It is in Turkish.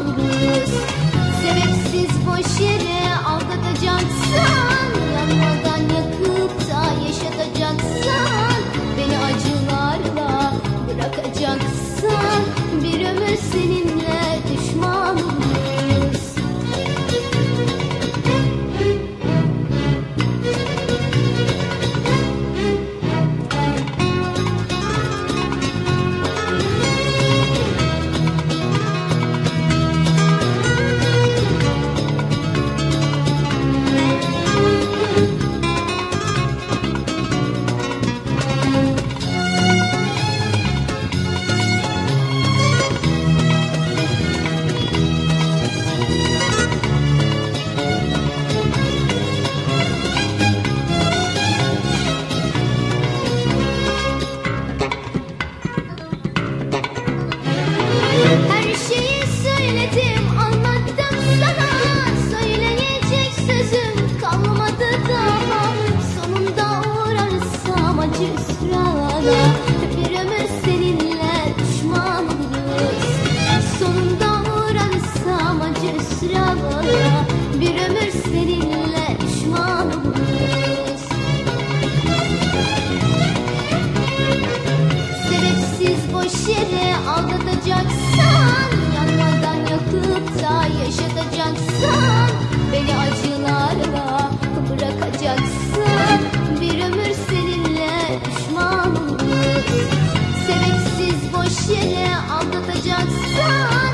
oluruz. Sebepsiz boş yere yaşatacaksan Yanmadan yakıp da yaşatacaksan Beni acılarla bırakacaksın. Bir ömür seninle düşmanlık Sebepsiz boş yere aldatacaksın.